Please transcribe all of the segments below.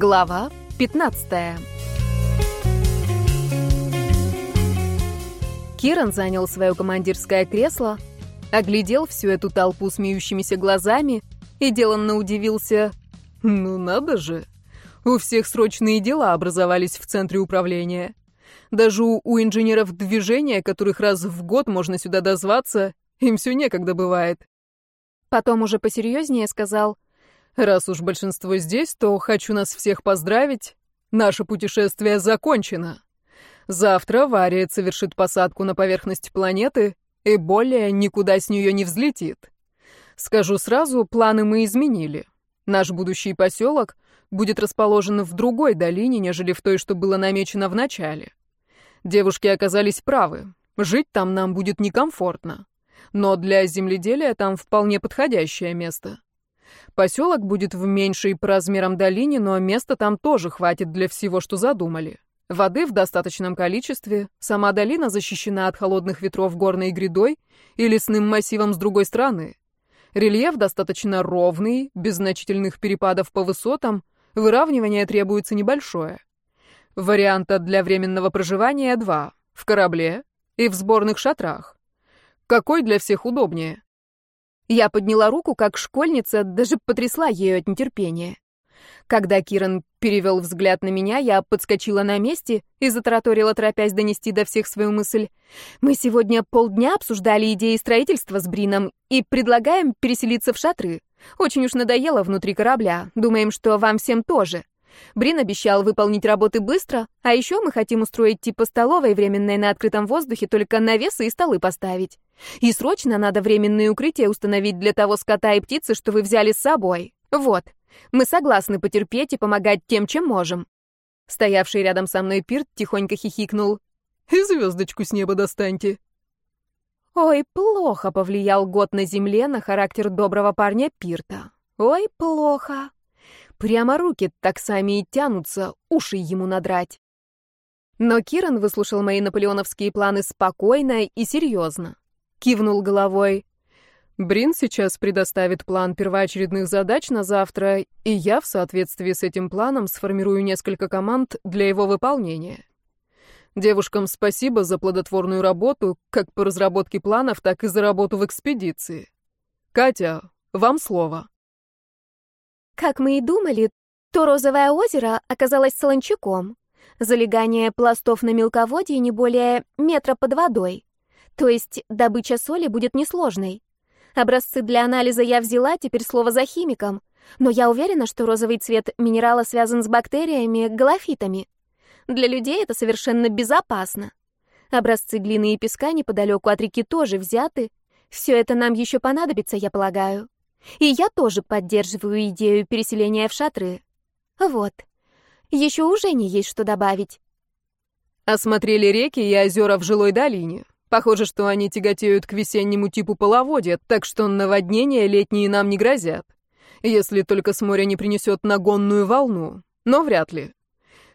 Глава 15 Киран занял свое командирское кресло, оглядел всю эту толпу смеющимися глазами и деланно удивился. «Ну надо же! У всех срочные дела образовались в центре управления. Даже у, у инженеров движения, которых раз в год можно сюда дозваться, им все некогда бывает». Потом уже посерьезнее сказал — Раз уж большинство здесь, то хочу нас всех поздравить. Наше путешествие закончено. Завтра Вария совершит посадку на поверхность планеты и более никуда с нее не взлетит. Скажу сразу, планы мы изменили. Наш будущий поселок будет расположен в другой долине, нежели в той, что было намечено в начале. Девушки оказались правы. Жить там нам будет некомфортно. Но для земледелия там вполне подходящее место. Поселок будет в меньшей по размерам долине, но места там тоже хватит для всего, что задумали. Воды в достаточном количестве, сама долина защищена от холодных ветров горной грядой и лесным массивом с другой стороны. Рельеф достаточно ровный, без значительных перепадов по высотам, выравнивание требуется небольшое. Варианта для временного проживания два — в корабле и в сборных шатрах. Какой для всех удобнее? Я подняла руку, как школьница, даже потрясла ею от нетерпения. Когда Киран перевел взгляд на меня, я подскочила на месте и затараторила, торопясь донести до всех свою мысль. «Мы сегодня полдня обсуждали идеи строительства с Брином и предлагаем переселиться в шатры. Очень уж надоело внутри корабля. Думаем, что вам всем тоже. Брин обещал выполнить работы быстро, а еще мы хотим устроить типа столовой временной на открытом воздухе, только навесы и столы поставить. И срочно надо временные укрытия установить для того скота и птицы, что вы взяли с собой. Вот. Мы согласны потерпеть и помогать тем, чем можем. Стоявший рядом со мной Пирт тихонько хихикнул. «И звездочку с неба достаньте». Ой, плохо повлиял год на земле на характер доброго парня Пирта. Ой, плохо. Прямо руки так сами и тянутся, уши ему надрать. Но Киран выслушал мои наполеоновские планы спокойно и серьезно. Кивнул головой. Брин сейчас предоставит план первоочередных задач на завтра, и я в соответствии с этим планом сформирую несколько команд для его выполнения. Девушкам спасибо за плодотворную работу, как по разработке планов, так и за работу в экспедиции. Катя, вам слово. Как мы и думали, то розовое озеро оказалось солончаком. Залегание пластов на мелководье не более метра под водой. То есть добыча соли будет несложной. Образцы для анализа я взяла, теперь слово за химиком. Но я уверена, что розовый цвет минерала связан с бактериями, галофитами. Для людей это совершенно безопасно. Образцы глины и песка неподалеку от реки тоже взяты. Все это нам еще понадобится, я полагаю. И я тоже поддерживаю идею переселения в шатры. Вот. Еще у Жени есть что добавить. Осмотрели реки и озера в жилой долине. Похоже, что они тяготеют к весеннему типу половодья, так что наводнения летние нам не грозят. Если только с моря не принесет нагонную волну. Но вряд ли.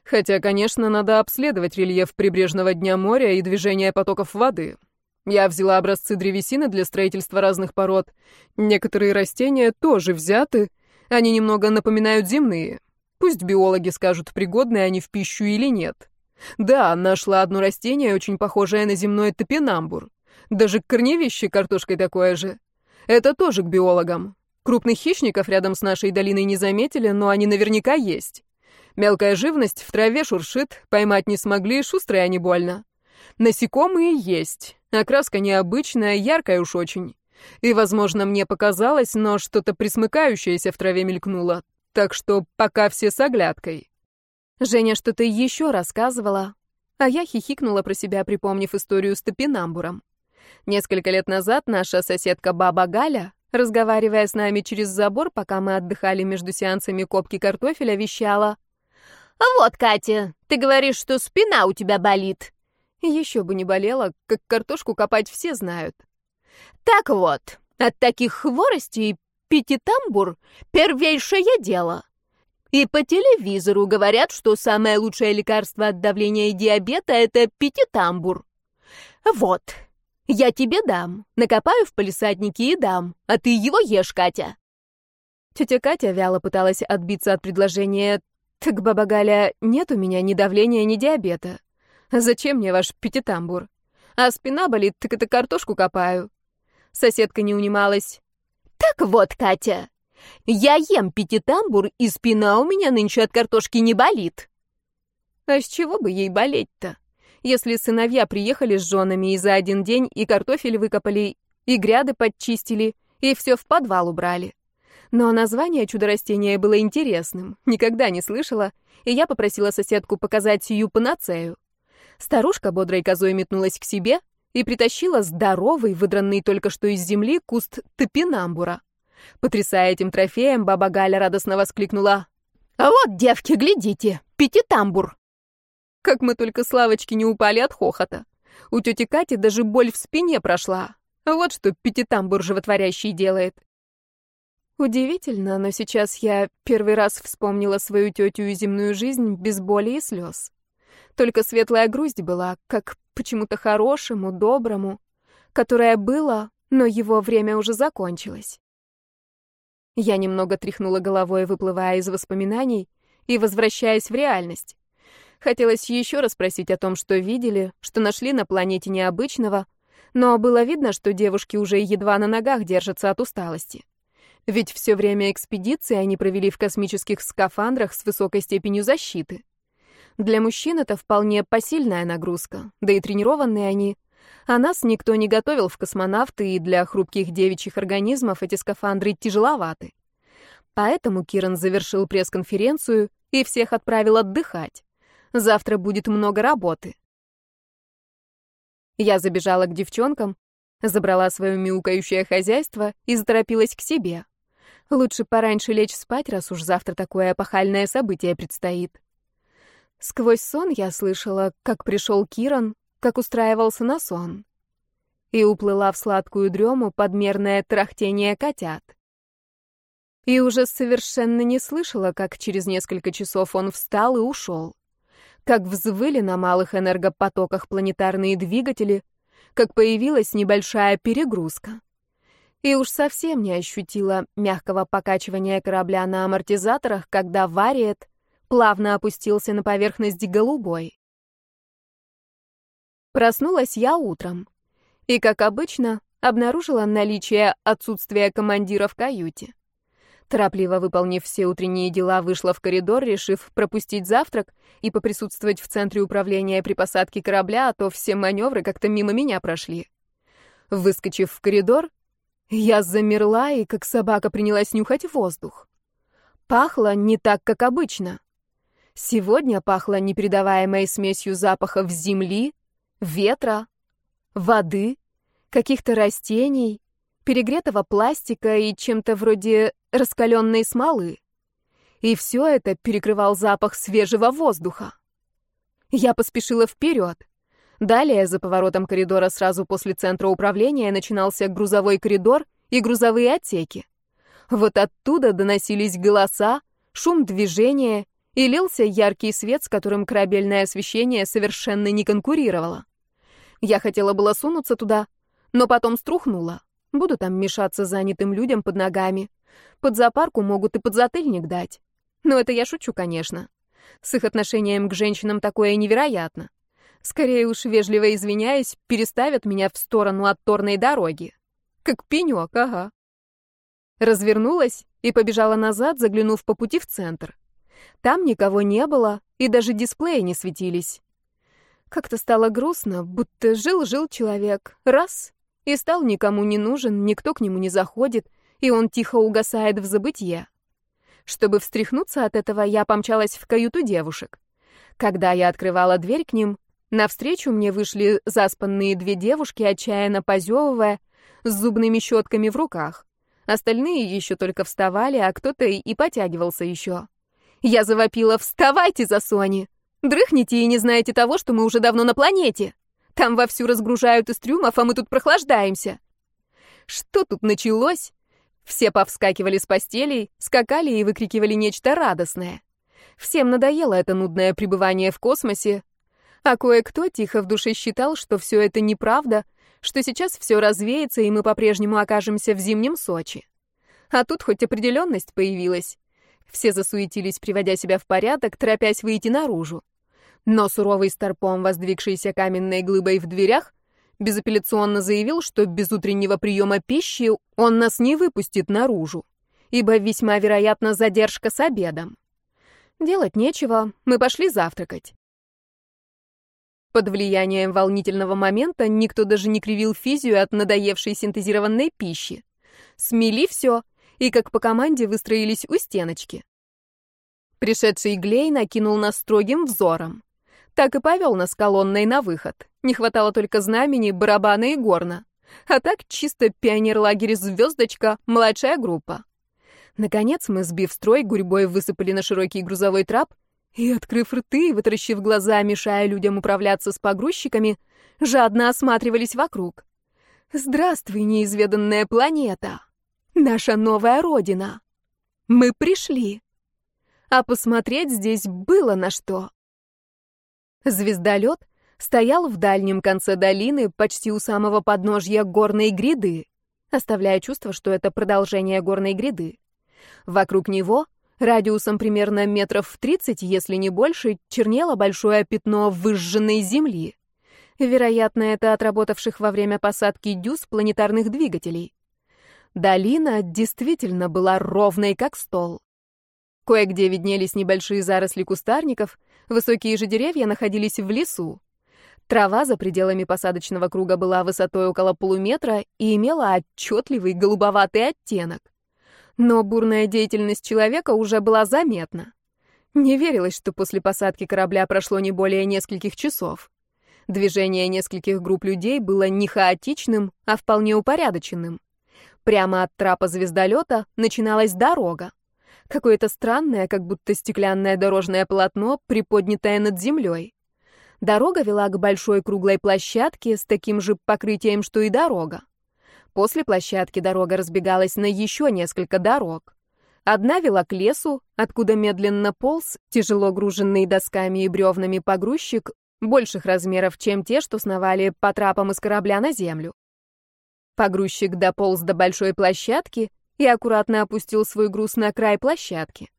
Хотя, конечно, надо обследовать рельеф прибрежного дня моря и движение потоков воды. Я взяла образцы древесины для строительства разных пород. Некоторые растения тоже взяты. Они немного напоминают земные. Пусть биологи скажут, пригодны они в пищу или нет. Да, нашла одно растение, очень похожее на земной топинамбур. Даже корневище картошкой такое же. Это тоже к биологам. Крупных хищников рядом с нашей долиной не заметили, но они наверняка есть. Мелкая живность в траве шуршит, поймать не смогли, шустрые они больно. Насекомые есть. Окраска необычная, яркая уж очень. И, возможно, мне показалось, но что-то присмыкающееся в траве мелькнуло. Так что пока все с оглядкой. Женя что-то еще рассказывала, а я хихикнула про себя, припомнив историю с топинамбуром. Несколько лет назад наша соседка баба Галя, разговаривая с нами через забор, пока мы отдыхали между сеансами копки картофеля, вещала. «Вот, Катя, ты говоришь, что спина у тебя болит. Еще бы не болело, как картошку копать все знают. Так вот, от таких хворостей пятитамбур — первейшее дело. И по телевизору говорят, что самое лучшее лекарство от давления и диабета — это пятитамбур. Вот, я тебе дам, накопаю в полисаднике и дам, а ты его ешь, Катя. Тетя Катя вяло пыталась отбиться от предложения Так, баба Галя, нет у меня ни давления, ни диабета. Зачем мне ваш пятитамбур? А спина болит, так это картошку копаю. Соседка не унималась. Так вот, Катя, я ем пятитамбур, и спина у меня нынче от картошки не болит. А с чего бы ей болеть-то? Если сыновья приехали с женами и за один день и картофель выкопали, и гряды подчистили, и все в подвал убрали. Но название чудо-растения было интересным, никогда не слышала, и я попросила соседку показать сию панацею. Старушка бодрой козой метнулась к себе и притащила здоровый, выдранный только что из земли, куст топинамбура. Потрясая этим трофеем, баба Галя радостно воскликнула. «А вот, девки, глядите, пятитамбур!» Как мы только с лавочки не упали от хохота. У тети Кати даже боль в спине прошла. Вот что пятитамбур животворящий делает. Удивительно, но сейчас я первый раз вспомнила свою тетю и земную жизнь без боли и слез. Только светлая грусть была, как почему-то хорошему, доброму, которое было, но его время уже закончилось. Я немного тряхнула головой, выплывая из воспоминаний и возвращаясь в реальность. Хотелось еще раз спросить о том, что видели, что нашли на планете необычного, но было видно, что девушки уже едва на ногах держатся от усталости. Ведь все время экспедиции они провели в космических скафандрах с высокой степенью защиты. Для мужчин это вполне посильная нагрузка, да и тренированные они. А нас никто не готовил в космонавты, и для хрупких девичьих организмов эти скафандры тяжеловаты. Поэтому Киран завершил пресс-конференцию и всех отправил отдыхать. Завтра будет много работы. Я забежала к девчонкам, забрала свое мяукающее хозяйство и заторопилась к себе. Лучше пораньше лечь спать, раз уж завтра такое эпохальное событие предстоит. Сквозь сон я слышала, как пришел Киран, как устраивался на сон. И уплыла в сладкую дрему подмерное трахтение котят. И уже совершенно не слышала, как через несколько часов он встал и ушел. Как взвыли на малых энергопотоках планетарные двигатели, как появилась небольшая перегрузка и уж совсем не ощутила мягкого покачивания корабля на амортизаторах, когда Вариет плавно опустился на поверхность голубой. Проснулась я утром и, как обычно, обнаружила наличие отсутствия командира в каюте. Торопливо выполнив все утренние дела, вышла в коридор, решив пропустить завтрак и поприсутствовать в центре управления при посадке корабля, а то все маневры как-то мимо меня прошли. Выскочив в коридор, я замерла и, как собака, принялась нюхать воздух. Пахло не так, как обычно. Сегодня пахло непередаваемой смесью запахов земли, ветра, воды, каких-то растений, перегретого пластика и чем-то вроде раскаленной смолы. И все это перекрывал запах свежего воздуха. Я поспешила вперед. Далее, за поворотом коридора сразу после центра управления, начинался грузовой коридор и грузовые отсеки. Вот оттуда доносились голоса, шум движения и лился яркий свет, с которым корабельное освещение совершенно не конкурировало. Я хотела было сунуться туда, но потом струхнула. Буду там мешаться занятым людям под ногами. Под запарку могут и подзатыльник дать. Но это я шучу, конечно. С их отношением к женщинам такое невероятно. Скорее уж, вежливо извиняясь, переставят меня в сторону от торной дороги. Как пенек, ага. Развернулась и побежала назад, заглянув по пути в центр. Там никого не было, и даже дисплеи не светились. Как-то стало грустно, будто жил-жил человек, раз, и стал никому не нужен, никто к нему не заходит, и он тихо угасает в забытье. Чтобы встряхнуться от этого, я помчалась в каюту девушек. Когда я открывала дверь к ним, Навстречу мне вышли заспанные две девушки, отчаянно позевывая, с зубными щетками в руках. Остальные еще только вставали, а кто-то и потягивался еще. Я завопила «Вставайте за Сони! Дрыхните и не знаете того, что мы уже давно на планете! Там вовсю разгружают из трюмов, а мы тут прохлаждаемся!» Что тут началось? Все повскакивали с постелей, скакали и выкрикивали нечто радостное. Всем надоело это нудное пребывание в космосе, а кое-кто тихо в душе считал, что все это неправда, что сейчас все развеется, и мы по-прежнему окажемся в зимнем Сочи. А тут хоть определенность появилась. Все засуетились, приводя себя в порядок, торопясь выйти наружу. Но суровый старпом, воздвигшийся каменной глыбой в дверях, безапелляционно заявил, что без утреннего приема пищи он нас не выпустит наружу, ибо весьма вероятна задержка с обедом. Делать нечего, мы пошли завтракать. Под влиянием волнительного момента никто даже не кривил физию от надоевшей синтезированной пищи. Смели все и, как по команде, выстроились у стеночки. Пришедший Глей накинул нас строгим взором. Так и повел нас колонной на выход. Не хватало только знамени, барабана и горна. А так чисто пионер-лагерь «Звездочка», младшая группа. Наконец мы, сбив строй, гурьбой высыпали на широкий грузовой трап и, открыв рты и вытаращив глаза, мешая людям управляться с погрузчиками, жадно осматривались вокруг. «Здравствуй, неизведанная планета! Наша новая родина! Мы пришли!» А посмотреть здесь было на что. Звездолет стоял в дальнем конце долины, почти у самого подножья горной гряды, оставляя чувство, что это продолжение горной гряды. Вокруг него Радиусом примерно метров в 30, если не больше, чернело большое пятно выжженной земли. Вероятно, это отработавших во время посадки дюз планетарных двигателей. Долина действительно была ровной, как стол. Кое-где виднелись небольшие заросли кустарников, высокие же деревья находились в лесу. Трава за пределами посадочного круга была высотой около полуметра и имела отчетливый голубоватый оттенок но бурная деятельность человека уже была заметна. Не верилось, что после посадки корабля прошло не более нескольких часов. Движение нескольких групп людей было не хаотичным, а вполне упорядоченным. Прямо от трапа звездолета начиналась дорога. Какое-то странное, как будто стеклянное дорожное полотно, приподнятое над землей. Дорога вела к большой круглой площадке с таким же покрытием, что и дорога. После площадки дорога разбегалась на еще несколько дорог. Одна вела к лесу, откуда медленно полз, тяжело груженный досками и бревнами погрузчик, больших размеров, чем те, что сновали по трапам из корабля на землю. Погрузчик дополз до большой площадки и аккуратно опустил свой груз на край площадки.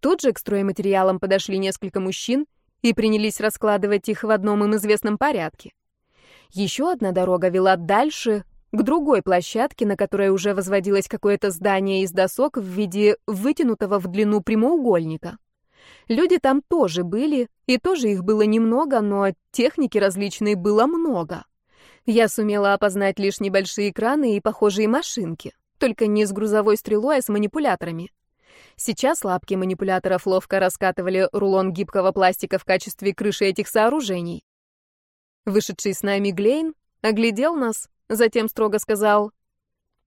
Тут же к стройматериалам подошли несколько мужчин и принялись раскладывать их в одном им известном порядке. Еще одна дорога вела дальше, к другой площадке, на которой уже возводилось какое-то здание из досок в виде вытянутого в длину прямоугольника. Люди там тоже были, и тоже их было немного, но техники различной было много. Я сумела опознать лишь небольшие экраны и похожие машинки, только не с грузовой стрелой, а с манипуляторами. Сейчас лапки манипуляторов ловко раскатывали рулон гибкого пластика в качестве крыши этих сооружений. Вышедший с нами Глейн оглядел нас, Затем строго сказал,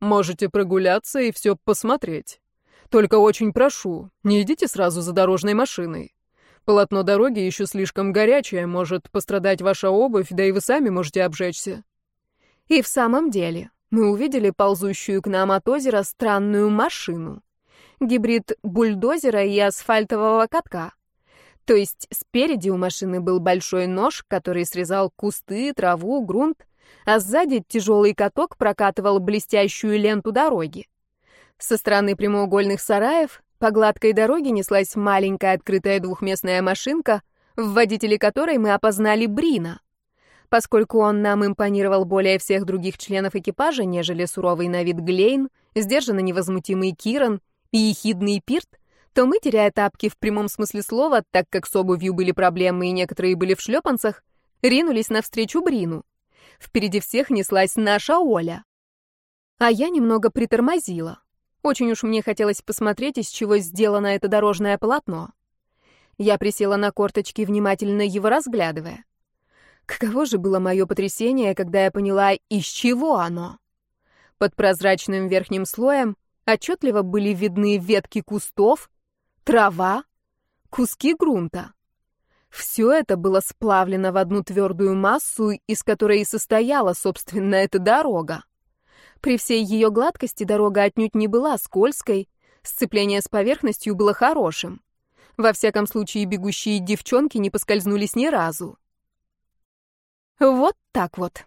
«Можете прогуляться и все посмотреть. Только очень прошу, не идите сразу за дорожной машиной. Полотно дороги еще слишком горячее, может пострадать ваша обувь, да и вы сами можете обжечься». И в самом деле мы увидели ползущую к нам от озера странную машину. Гибрид бульдозера и асфальтового катка. То есть спереди у машины был большой нож, который срезал кусты, траву, грунт, а сзади тяжелый каток прокатывал блестящую ленту дороги. Со стороны прямоугольных сараев по гладкой дороге неслась маленькая открытая двухместная машинка, в водителе которой мы опознали Брина. Поскольку он нам импонировал более всех других членов экипажа, нежели суровый на вид Глейн, сдержанно невозмутимый Киран и ехидный Пирт, то мы, теряя тапки в прямом смысле слова, так как с обувью были проблемы и некоторые были в шлепанцах, ринулись навстречу Брину. Впереди всех неслась наша Оля. А я немного притормозила. Очень уж мне хотелось посмотреть, из чего сделано это дорожное полотно. Я присела на корточки, внимательно его разглядывая. Каково же было мое потрясение, когда я поняла, из чего оно. Под прозрачным верхним слоем отчетливо были видны ветки кустов, трава, куски грунта. Все это было сплавлено в одну твердую массу, из которой и состояла, собственно, эта дорога. При всей ее гладкости дорога отнюдь не была скользкой, сцепление с поверхностью было хорошим. Во всяком случае, бегущие девчонки не поскользнулись ни разу. Вот так вот.